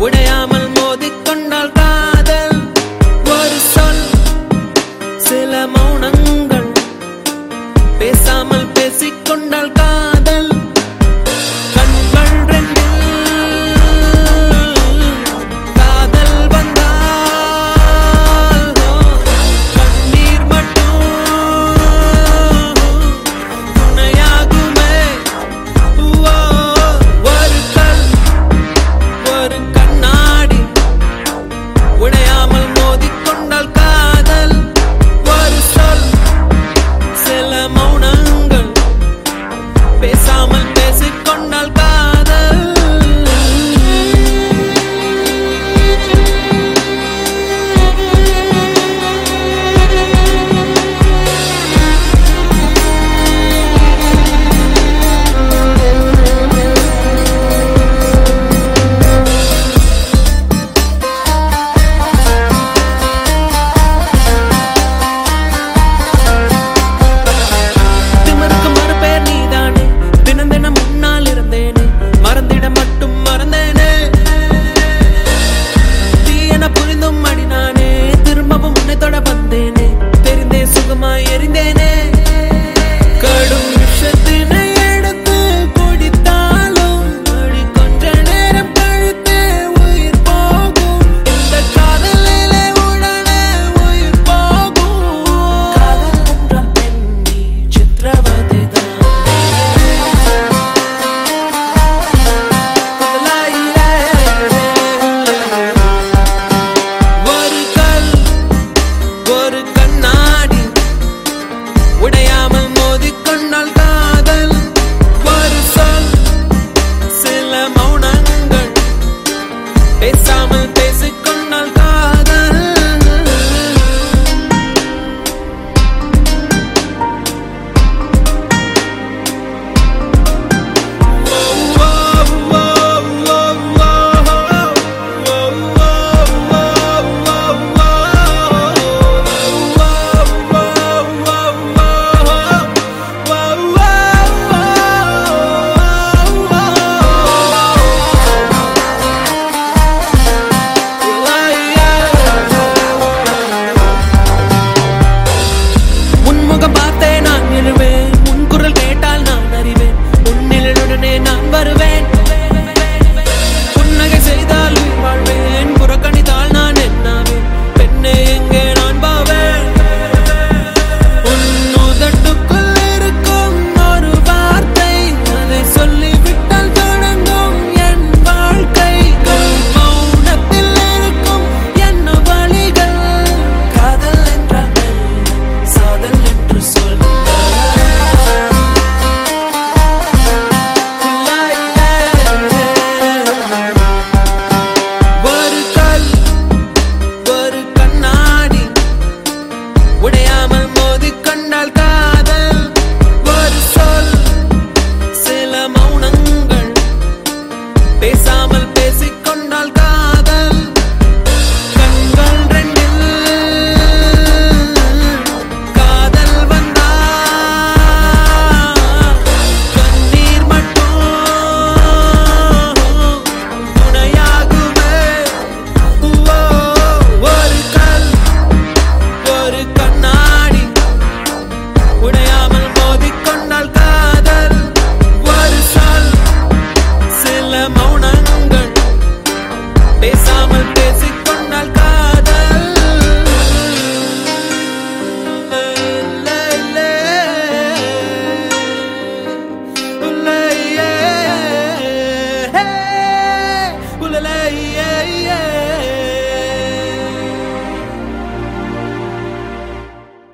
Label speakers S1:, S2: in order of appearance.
S1: உடையாமல் மோதிக்கொண்டால் காதல் ஒரு சொல். சில மௌனங்கள் பேசாமல் பேசிக்கொண்டால் காதல் yerinde ne